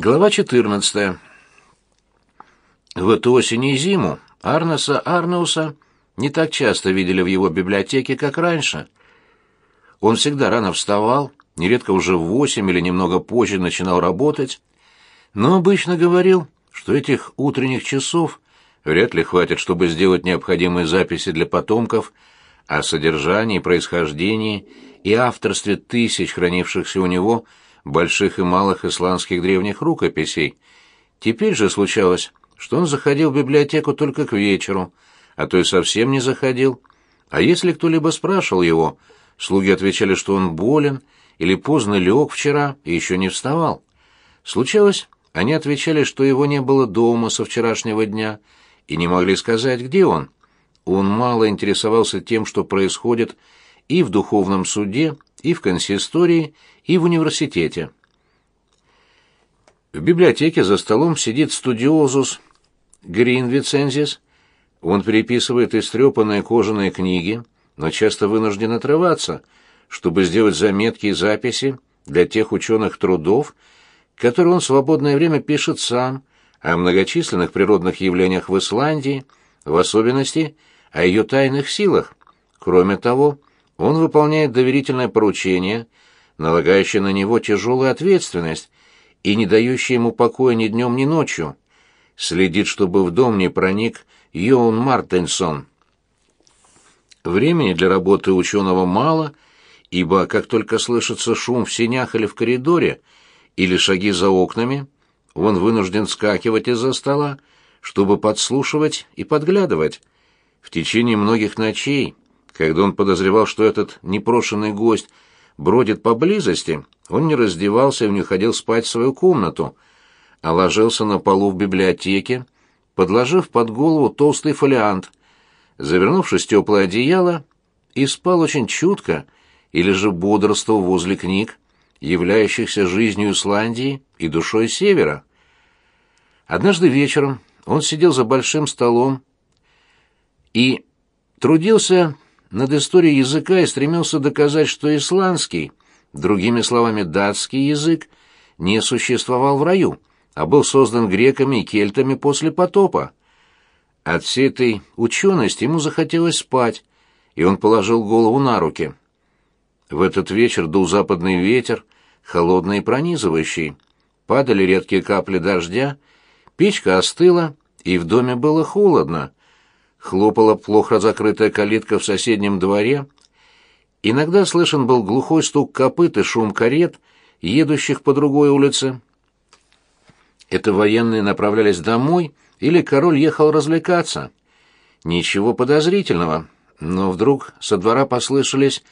Глава 14. В эту осень и зиму Арнеса Арнеуса не так часто видели в его библиотеке, как раньше. Он всегда рано вставал, нередко уже в восемь или немного позже начинал работать, но обычно говорил, что этих утренних часов вряд ли хватит, чтобы сделать необходимые записи для потомков о содержании, происхождении и авторстве тысяч хранившихся у него больших и малых исландских древних рукописей. Теперь же случалось, что он заходил в библиотеку только к вечеру, а то и совсем не заходил. А если кто-либо спрашивал его, слуги отвечали, что он болен или поздно лег вчера и еще не вставал. Случалось, они отвечали, что его не было дома со вчерашнего дня и не могли сказать, где он. Он мало интересовался тем, что происходит и в духовном суде, и в консистории, и в университете. В библиотеке за столом сидит студиозус Гринвицензис. Он переписывает истрепанные кожаные книги, но часто вынужден отрываться, чтобы сделать заметки и записи для тех ученых трудов, которые он в свободное время пишет сам, о многочисленных природных явлениях в Исландии, в особенности о ее тайных силах. Кроме того, он выполняет доверительное поручение, налагающее на него тяжелую ответственность и не дающее ему покоя ни днем, ни ночью. Следит, чтобы в дом не проник Йоун Мартенсон. Времени для работы ученого мало, ибо как только слышится шум в сенях или в коридоре, или шаги за окнами, он вынужден скакивать из-за стола, чтобы подслушивать и подглядывать. В течение многих ночей когда он подозревал, что этот непрошенный гость бродит поблизости, он не раздевался и не ходил спать в свою комнату, а ложился на полу в библиотеке, подложив под голову толстый фолиант, завернувшись в теплое одеяло, и спал очень чутко или же бодрствовал возле книг, являющихся жизнью Исландии и душой Севера. Однажды вечером он сидел за большим столом и трудился над историей языка и стремился доказать, что исландский, другими словами датский язык, не существовал в раю, а был создан греками и кельтами после потопа. От всей этой учености ему захотелось спать, и он положил голову на руки. В этот вечер дул западный ветер, холодный и пронизывающий. Падали редкие капли дождя, печка остыла, и в доме было холодно хлопала плохо закрытая калитка в соседнем дворе. Иногда слышен был глухой стук копыт и шум карет, едущих по другой улице. Это военные направлялись домой, или король ехал развлекаться. Ничего подозрительного, но вдруг со двора послышались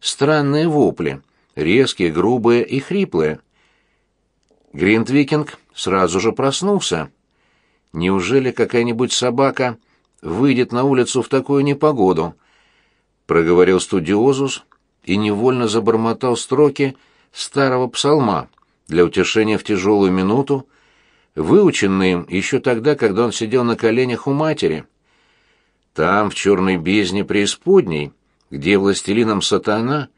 странные вопли, резкие, грубые и хриплые. Гринтвикинг сразу же проснулся. Неужели какая-нибудь собака выйдет на улицу в такую непогоду, проговорил студиозус и невольно забормотал строки старого псалма для утешения в тяжелую минуту, выученные им еще тогда, когда он сидел на коленях у матери. Там, в черной бездне преисподней, где властелином сатана,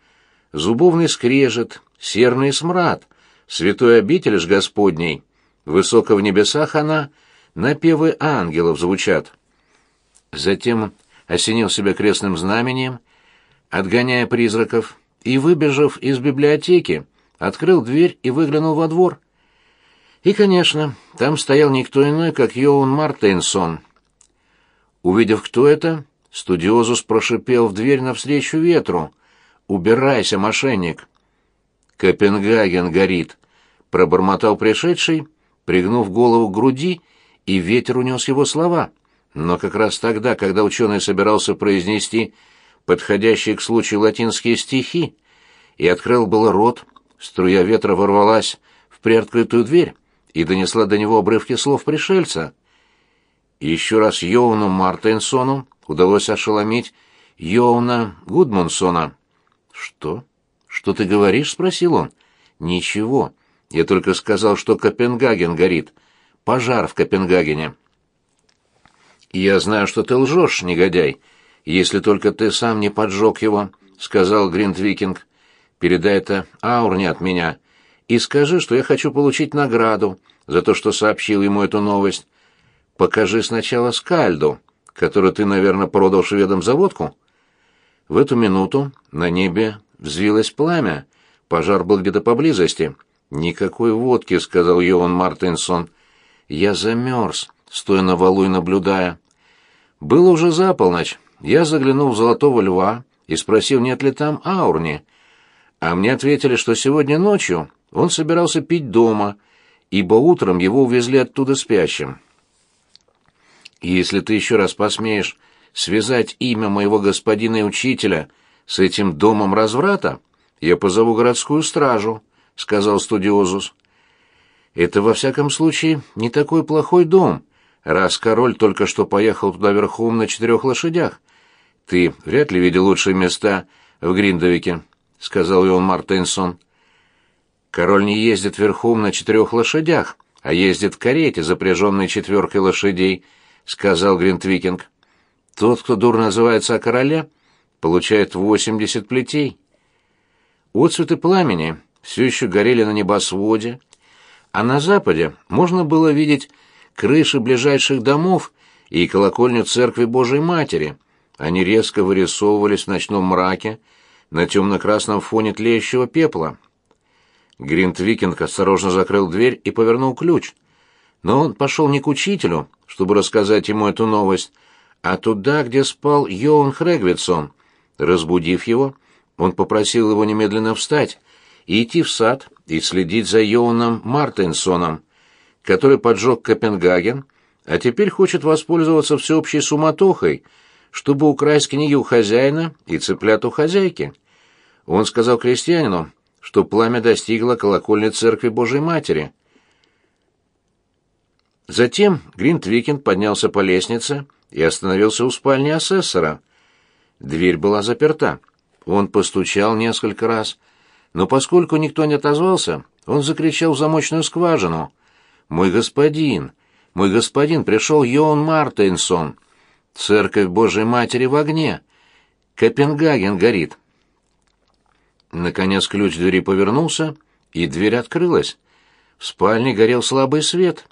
зубовный скрежет, серный смрад, святой обитель ж Господней, высоко в небесах она, напевы ангелов звучат. Затем осенил себя крестным знамением, отгоняя призраков, и, выбежав из библиотеки, открыл дверь и выглянул во двор. И, конечно, там стоял никто иной, как Йоун Мартенсон. Увидев, кто это, студиозус прошипел в дверь навстречу ветру. «Убирайся, мошенник!» «Копенгаген горит!» — пробормотал пришедший, пригнув голову к груди, и ветер унес его слова — но как раз тогда, когда ученый собирался произнести подходящие к случаю латинские стихи, и открыл было рот, струя ветра ворвалась в приоткрытую дверь и донесла до него обрывки слов пришельца. еще раз Йоуну Мартенсону удалось ошеломить Йоуна Гудмунсона. «Что? Что ты говоришь?» — спросил он. «Ничего. Я только сказал, что Копенгаген горит. Пожар в Копенгагене». «Я знаю, что ты лжешь, негодяй, если только ты сам не поджег его», — сказал Гринтвикинг. «Передай это Аурне от меня и скажи, что я хочу получить награду за то, что сообщил ему эту новость. Покажи сначала скальду, которую ты, наверное, продал шведам за водку». В эту минуту на небе взвилось пламя. Пожар был где-то поблизости. «Никакой водки», — сказал Йоан Мартинсон. «Я замерз, стоя на валу и наблюдая». Было уже за полночь. Я заглянул в «Золотого льва» и спросил, нет ли там Аурни. А мне ответили, что сегодня ночью он собирался пить дома, ибо утром его увезли оттуда спящим. «Если ты еще раз посмеешь связать имя моего господина и учителя с этим домом разврата, я позову городскую стражу», — сказал студиозус. «Это, во всяком случае, не такой плохой дом, раз король только что поехал туда верхом на четырех лошадях. Ты вряд ли видел лучшие места в Гриндовике», — сказал Ион Мартенсон. «Король не ездит верхом на четырех лошадях, а ездит в карете, запряженной четверкой лошадей», — сказал Гринтвикинг. Тот, кто дур называется о короле, получает восемьдесят плетей. Отцветы пламени все еще горели на небосводе, а на западе можно было видеть крыши ближайших домов и колокольню церкви Божией Матери. Они резко вырисовывались в ночном мраке на темно-красном фоне тлеющего пепла. Гринт Викинг осторожно закрыл дверь и повернул ключ. Но он пошел не к учителю, чтобы рассказать ему эту новость, а туда, где спал Йоан Хрегвитсон. Разбудив его, он попросил его немедленно встать и идти в сад и следить за Йоаном Мартенсоном, который поджег Копенгаген, а теперь хочет воспользоваться всеобщей суматохой, чтобы украсть книги у хозяина и цыплят у хозяйки. Он сказал крестьянину, что пламя достигло колокольни церкви Божьей Матери. Затем Гринтвикин поднялся по лестнице и остановился у спальни асессора. Дверь была заперта. Он постучал несколько раз, но поскольку никто не отозвался, он закричал в замочную скважину. «Мой господин! Мой господин! Пришел Йоан Мартинсон! Церковь Божией Матери в огне! Копенгаген горит!» Наконец ключ двери повернулся, и дверь открылась. В спальне горел слабый свет.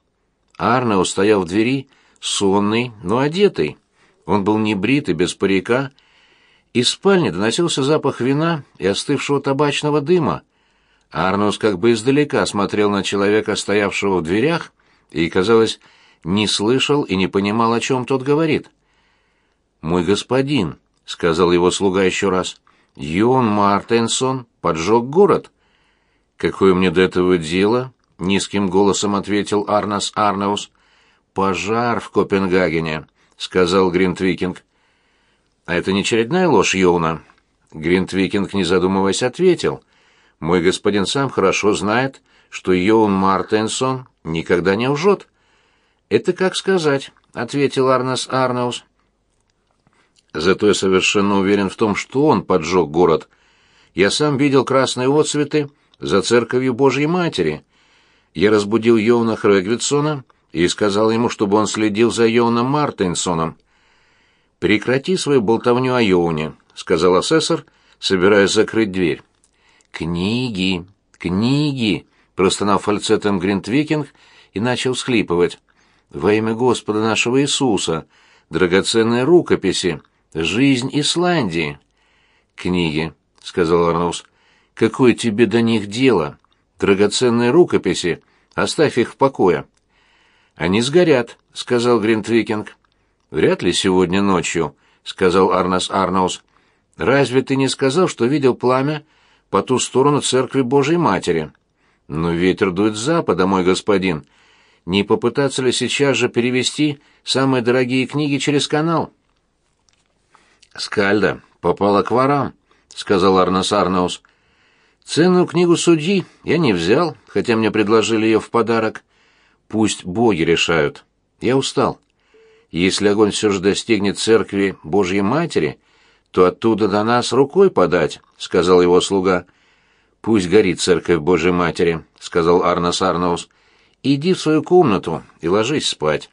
Арне стоял в двери, сонный, но одетый. Он был не брит и без парика. Из спальни доносился запах вина и остывшего табачного дыма. Арнус как бы издалека смотрел на человека, стоявшего в дверях, и, казалось, не слышал и не понимал, о чем тот говорит. «Мой господин», — сказал его слуга еще раз, — «Йон Мартенсон поджег город». «Какое мне до этого дело?» — низким голосом ответил Арнас Арнаус пожар в Копенгагене», — сказал Гринтвикинг. «А это не очередная ложь Йоуна?» Гринтвикинг, не задумываясь, ответил. «Мой господин сам хорошо знает, что Йоун Мартенсон никогда не лжет». «Это как сказать», — ответил Арнес Арнаус. «Зато я совершенно уверен в том, что он поджег город. Я сам видел красные отцветы за церковью Божьей Матери. Я разбудил Йоуна Хрегвитсона и сказал ему, чтобы он следил за Йоуном Мартинсоном. «Прекрати свою болтовню о Йоуне», — сказал асессор, собираясь закрыть дверь. «Книги, книги!» — простонал фальцетом Гринтвикинг и начал всхлипывать. «Во имя Господа нашего Иисуса! Драгоценные рукописи! Жизнь Исландии!» «Книги», — сказал Арнус. «Какое тебе до них дело? Драгоценные рукописи! Оставь их в покое!» «Они сгорят», — сказал Гринтвикинг. «Вряд ли сегодня ночью», — сказал Арнас Арнаус. «Разве ты не сказал, что видел пламя по ту сторону церкви Божьей Матери?» «Но ветер дует с запада, мой господин. Не попытаться ли сейчас же перевести самые дорогие книги через канал?» «Скальда попала к ворам», — сказал Арнас Арнаус. «Ценную книгу судьи я не взял, хотя мне предложили ее в подарок». Пусть боги решают. Я устал. Если огонь все же достигнет церкви Божьей Матери, то оттуда до нас рукой подать, — сказал его слуга. «Пусть горит церковь Божьей Матери», — сказал Арнос Арнаус. «Иди в свою комнату и ложись спать».